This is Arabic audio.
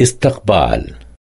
استقبال.